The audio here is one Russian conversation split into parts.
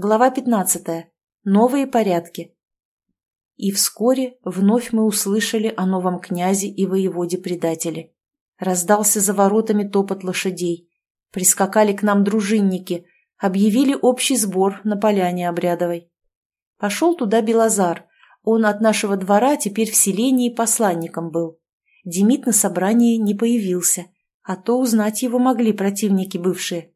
Глава 15. Новые порядки. И вскоре вновь мы услышали о новом князе и воеводе-предателе. Раздался за воротами топот лошадей. Прискакали к нам дружинники, объявили общий сбор на поляне Обрядовой. Пошел туда Белозар. Он от нашего двора теперь в селении посланником был. Демид на собрании не появился, а то узнать его могли противники бывшие.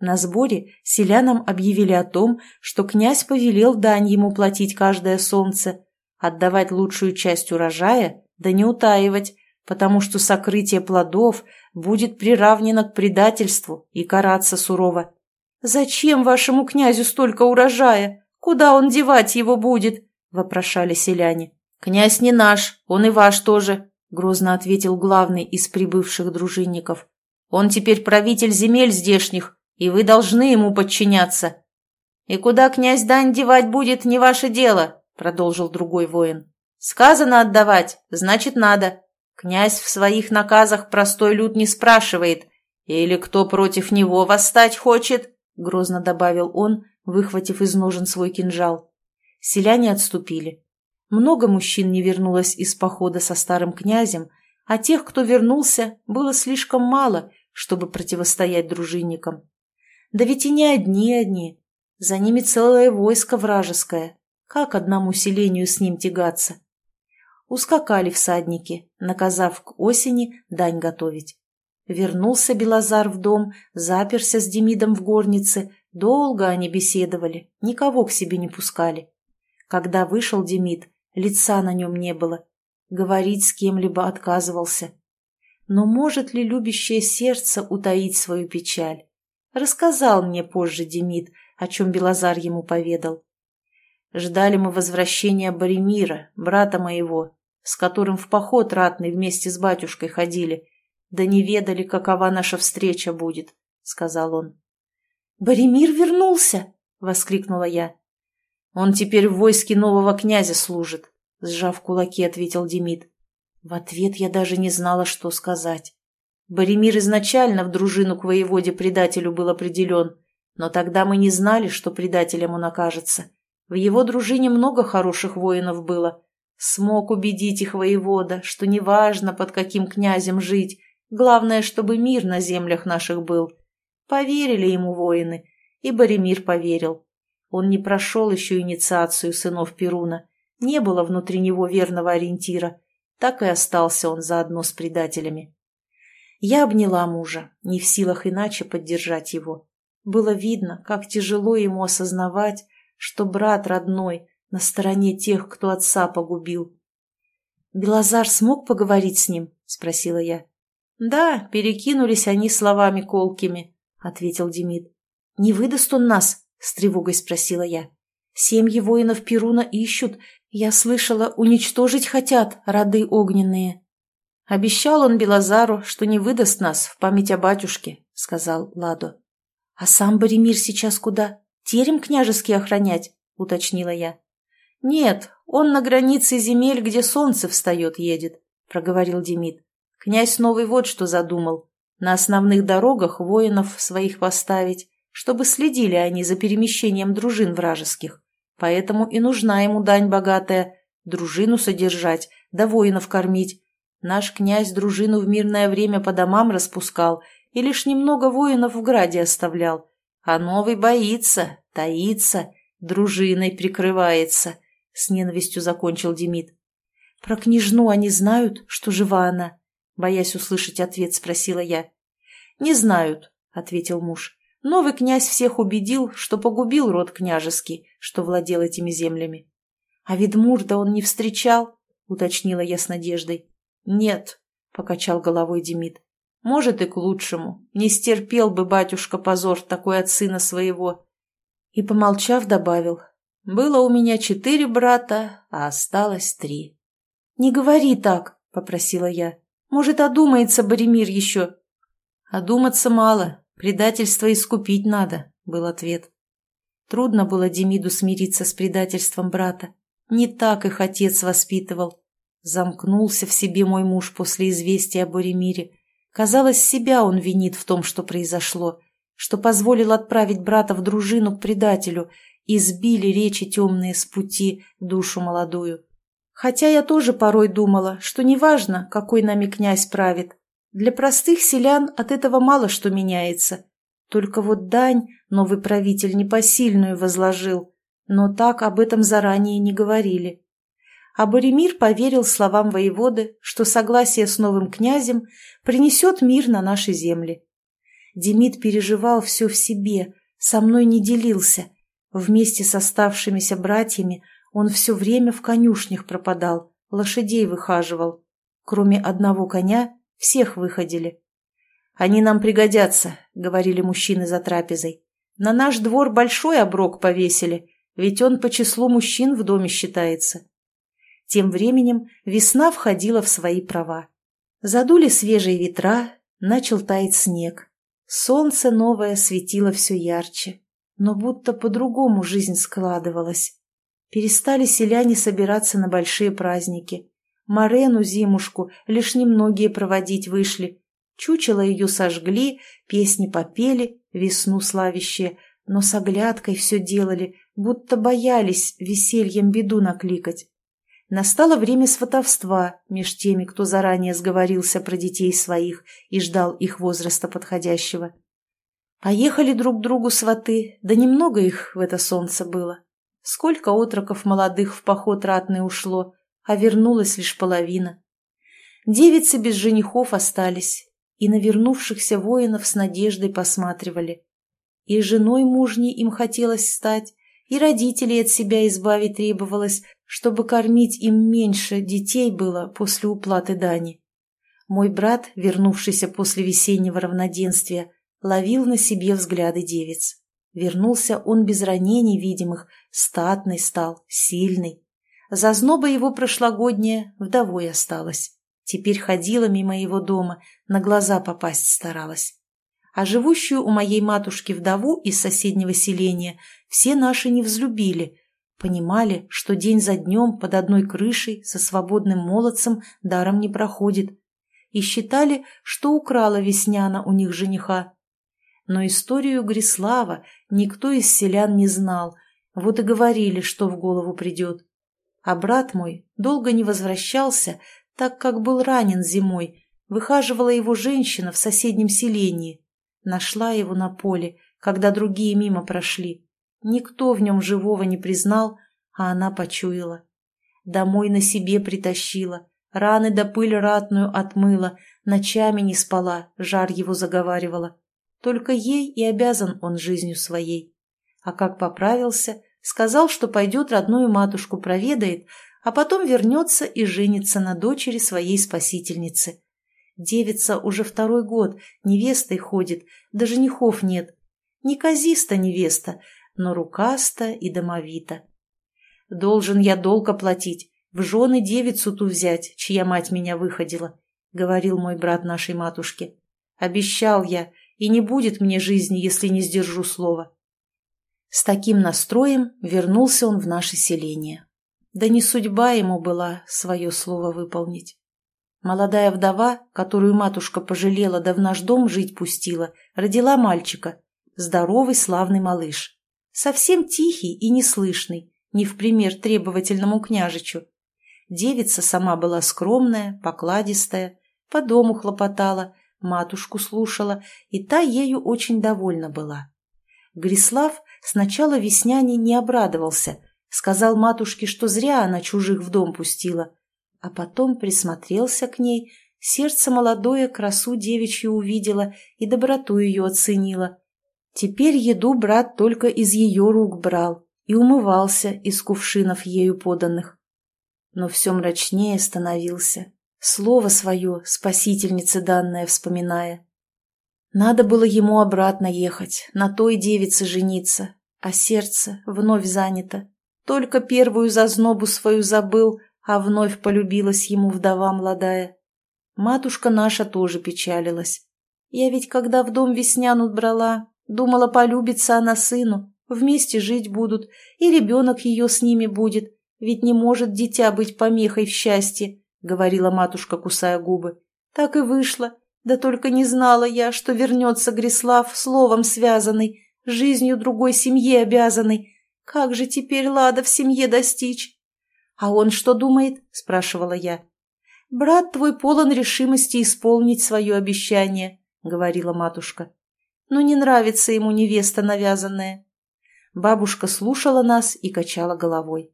На сборе селянам объявили о том, что князь повелел дань ему платить каждое солнце, отдавать лучшую часть урожая, да не утаивать, потому что сокрытие плодов будет приравнено к предательству и караться сурово. «Зачем вашему князю столько урожая? Куда он девать его будет?» – вопрошали селяне. «Князь не наш, он и ваш тоже», – грозно ответил главный из прибывших дружинников. «Он теперь правитель земель здешних, и вы должны ему подчиняться». «И куда князь дань девать будет, не ваше дело», — продолжил другой воин. «Сказано отдавать, значит, надо. Князь в своих наказах простой люд не спрашивает. Или кто против него восстать хочет?» — грозно добавил он, выхватив из ножен свой кинжал. Селяне отступили. Много мужчин не вернулось из похода со старым князем, а тех, кто вернулся, было слишком мало, чтобы противостоять дружинникам. Да ведь и не одни одни. За ними целое войско вражеское. Как одному селению с ним тягаться? Ускакали всадники, наказав к осени дань готовить. Вернулся Белозар в дом, заперся с Демидом в горнице. Долго они беседовали, никого к себе не пускали. Когда вышел Демид, лица на нем не было. Говорить с кем-либо отказывался. Но может ли любящее сердце утаить свою печаль? Рассказал мне позже Демид, о чем Белозар ему поведал. Ждали мы возвращения Боремира, брата моего, с которым в поход ратный вместе с батюшкой ходили, да не ведали, какова наша встреча будет, — сказал он. — Боремир вернулся! — воскликнула я. — Он теперь в войске нового князя служит, — сжав кулаки, ответил Демид. В ответ я даже не знала, что сказать. Боремир изначально в дружину к воеводе-предателю был определен, но тогда мы не знали, что предателем он окажется. В его дружине много хороших воинов было. Смог убедить их воевода, что неважно, под каким князем жить, главное, чтобы мир на землях наших был. Поверили ему воины, и Боремир поверил. Он не прошел еще инициацию сынов Перуна, не было внутри него верного ориентира, так и остался он заодно с предателями. Я обняла мужа, не в силах иначе поддержать его. Было видно, как тяжело ему осознавать, что брат родной на стороне тех, кто отца погубил. «Белозар смог поговорить с ним?» — спросила я. «Да, перекинулись они словами колкими», — ответил Демид. «Не выдаст он нас?» — с тревогой спросила я. «Семьи воинов Перуна ищут. Я слышала, уничтожить хотят роды огненные». «Обещал он Белозару, что не выдаст нас в память о батюшке», — сказал Ладо. «А сам Боремир сейчас куда? Терем княжеский охранять?» — уточнила я. «Нет, он на границе земель, где солнце встает, едет», — проговорил Демид. «Князь Новый вот что задумал. На основных дорогах воинов своих поставить, чтобы следили они за перемещением дружин вражеских. Поэтому и нужна ему дань богатая, дружину содержать, да воинов кормить, Наш князь дружину в мирное время по домам распускал и лишь немного воинов в граде оставлял. А новый боится, таится, дружиной прикрывается, — с ненавистью закончил Демид. — Про княжну они знают, что жива она? — боясь услышать ответ, спросила я. — Не знают, — ответил муж. Новый князь всех убедил, что погубил род княжеский, что владел этими землями. — А Ведмурда он не встречал? — уточнила я с надеждой. «Нет», — покачал головой Демид. «Может, и к лучшему. Не стерпел бы батюшка позор такой от сына своего». И, помолчав, добавил. «Было у меня четыре брата, а осталось три». «Не говори так», — попросила я. «Может, одумается Боремир еще?» «Одуматься мало. Предательство искупить надо», — был ответ. Трудно было Демиду смириться с предательством брата. Не так их отец воспитывал. Замкнулся в себе мой муж после известия о Боремире. Казалось, себя он винит в том, что произошло, что позволил отправить брата в дружину к предателю и сбили речи темные с пути душу молодую. Хотя я тоже порой думала, что неважно, какой нами князь правит. Для простых селян от этого мало что меняется. Только вот дань новый правитель непосильную возложил, но так об этом заранее не говорили. А Боремир поверил словам воеводы, что согласие с новым князем принесет мир на наши земли. Демид переживал все в себе, со мной не делился. Вместе с оставшимися братьями он все время в конюшнях пропадал, лошадей выхаживал. Кроме одного коня, всех выходили. «Они нам пригодятся», — говорили мужчины за трапезой. «На наш двор большой оброк повесили, ведь он по числу мужчин в доме считается». Тем временем весна входила в свои права. Задули свежие ветра, начал таять снег. Солнце новое светило все ярче, но будто по-другому жизнь складывалась. Перестали селяне собираться на большие праздники. Марену зимушку лишь немногие проводить вышли. Чучело ее сожгли, песни попели, весну славящие, но с оглядкой все делали, будто боялись весельем беду накликать. Настало время сватовства меж теми, кто заранее сговорился про детей своих и ждал их возраста подходящего. Поехали друг к другу сваты, да немного их в это солнце было. Сколько отроков молодых в поход ратный ушло, а вернулась лишь половина. Девицы без женихов остались, и на вернувшихся воинов с надеждой посматривали. И женой мужней им хотелось стать, и родителей от себя избавить требовалось, чтобы кормить им меньше детей было после уплаты дани. Мой брат, вернувшийся после весеннего равноденствия, ловил на себе взгляды девиц. Вернулся он без ранений видимых, статный стал, сильный. Зазноба его прошлогодняя вдовой осталась. Теперь ходила мимо его дома, на глаза попасть старалась. А живущую у моей матушки вдову из соседнего селения все наши не взлюбили, Понимали, что день за днем под одной крышей со свободным молодцем даром не проходит. И считали, что украла Весняна у них жениха. Но историю Грислава никто из селян не знал, вот и говорили, что в голову придет. А брат мой долго не возвращался, так как был ранен зимой. Выхаживала его женщина в соседнем селении. Нашла его на поле, когда другие мимо прошли. Никто в нем живого не признал, а она почуяла. Домой на себе притащила, раны да пыль ратную отмыла, ночами не спала, жар его заговаривала. Только ей и обязан он жизнью своей. А как поправился, сказал, что пойдет родную матушку проведает, а потом вернется и женится на дочери своей спасительницы. Девица уже второй год невестой ходит, да женихов нет. Неказиста невеста, но рукаста и домовита. Должен я долг оплатить, в жены девицу ту взять, чья мать меня выходила, — говорил мой брат нашей матушке. Обещал я, и не будет мне жизни, если не сдержу слова. С таким настроем вернулся он в наше селение. Да не судьба ему была свое слово выполнить. Молодая вдова, которую матушка пожалела да в наш дом жить пустила, родила мальчика, здоровый славный малыш совсем тихий и неслышный, не в пример требовательному княжичу. Девица сама была скромная, покладистая, по дому хлопотала, матушку слушала, и та ею очень довольна была. Грислав сначала весняне не обрадовался, сказал матушке, что зря она чужих в дом пустила, а потом присмотрелся к ней, сердце молодое красу девичью увидела и доброту ее оценила, Теперь еду брат только из ее рук брал и умывался из кувшинов ею поданных. Но все мрачнее становился, слово свое, спасительнице данное вспоминая. Надо было ему обратно ехать, на той девице жениться, а сердце вновь занято. Только первую зазнобу свою забыл, а вновь полюбилась ему вдова молодая. Матушка наша тоже печалилась. Я ведь когда в дом весняну брала, Думала, полюбится она сыну, вместе жить будут, и ребенок ее с ними будет, ведь не может дитя быть помехой в счастье, — говорила матушка, кусая губы. Так и вышло. Да только не знала я, что вернется Грислав словом связанный, жизнью другой семьи обязанный. Как же теперь Лада в семье достичь? А он что думает? спрашивала я. Брат твой полон решимости исполнить свое обещание, говорила матушка. Но не нравится ему невеста навязанная. Бабушка слушала нас и качала головой.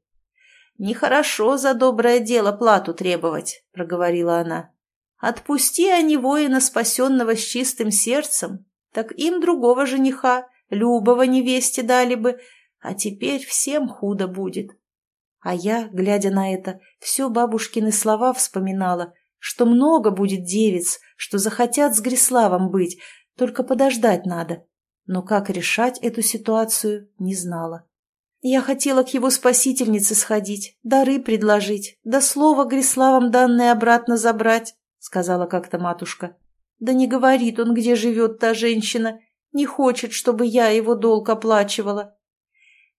«Нехорошо за доброе дело плату требовать», — проговорила она. «Отпусти они воина, спасенного с чистым сердцем, так им другого жениха, любого невесте дали бы, а теперь всем худо будет». А я, глядя на это, все бабушкины слова вспоминала, что много будет девиц, что захотят с Гриславом быть, только подождать надо. Но как решать эту ситуацию, не знала. Я хотела к его спасительнице сходить, дары предложить, да слово Гриславам данное обратно забрать, сказала как-то матушка. Да не говорит он, где живет та женщина, не хочет, чтобы я его долг оплачивала.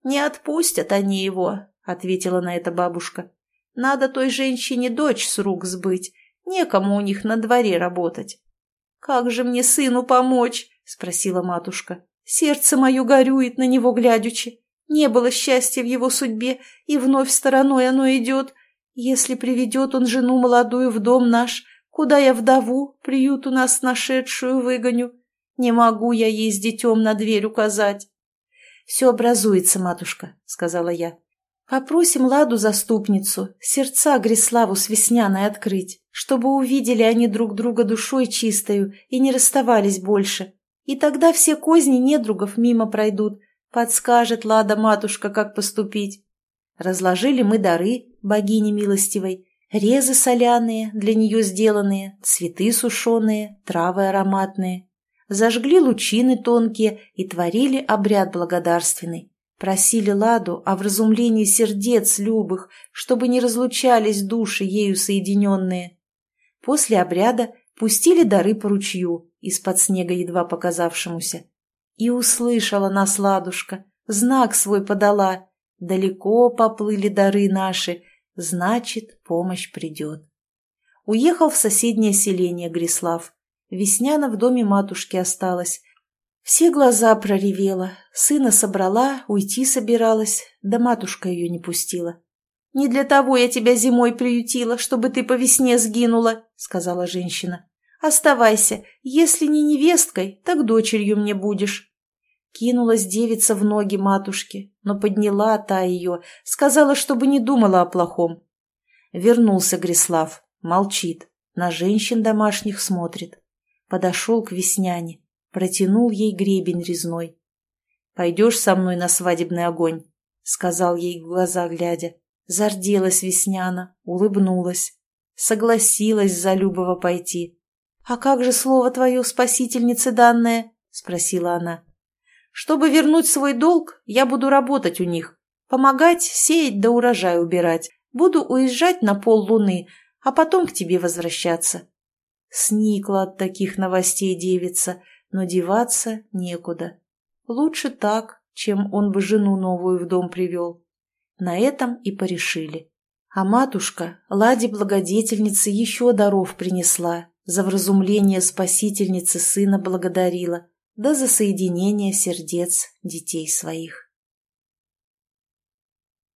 Не отпустят они его, — ответила на это бабушка. «Надо той женщине дочь с рук сбыть. Некому у них на дворе работать». «Как же мне сыну помочь?» — спросила матушка. «Сердце мое горюет на него глядячи. Не было счастья в его судьбе, и вновь стороной оно идет. Если приведет он жену молодую в дом наш, куда я вдову, приют у нас нашедшую, выгоню? Не могу я ей с детем на дверь указать». «Все образуется, матушка», — сказала я. Попросим Ладу заступницу, сердца Гриславу с Весняной открыть, чтобы увидели они друг друга душой чистою и не расставались больше. И тогда все козни недругов мимо пройдут, подскажет Лада-матушка, как поступить. Разложили мы дары богини милостивой, резы соляные, для нее сделанные, цветы сушеные, травы ароматные. Зажгли лучины тонкие и творили обряд благодарственный. Просили Ладу о вразумлении сердец любых, чтобы не разлучались души ею соединенные. После обряда пустили дары по ручью, из-под снега едва показавшемуся. И услышала нас Ладушка, знак свой подала. Далеко поплыли дары наши, значит, помощь придет. Уехал в соседнее селение Грислав. Весняна в доме матушки осталась, все глаза проревела, сына собрала, уйти собиралась, да матушка ее не пустила. «Не для того я тебя зимой приютила, чтобы ты по весне сгинула», — сказала женщина. «Оставайся, если не невесткой, так дочерью мне будешь». Кинулась девица в ноги матушки, но подняла та ее, сказала, чтобы не думала о плохом. Вернулся Грислав, молчит, на женщин домашних смотрит. Подошел к Весняне, протянул ей гребень резной. «Пойдешь со мной на свадебный огонь?» — сказал ей в глаза глядя. Зарделась Весняна, улыбнулась. Согласилась за Любова пойти. «А как же слово твое, спасительнице данное?» — спросила она. «Чтобы вернуть свой долг, я буду работать у них. Помогать, сеять да урожай убирать. Буду уезжать на пол луны, а потом к тебе возвращаться». Сникла от таких новостей девица, но деваться некуда. Лучше так, чем он бы жену новую в дом привел. На этом и порешили. А матушка Ладе благодетельнице еще даров принесла, за вразумление спасительницы сына благодарила, да за соединение сердец детей своих.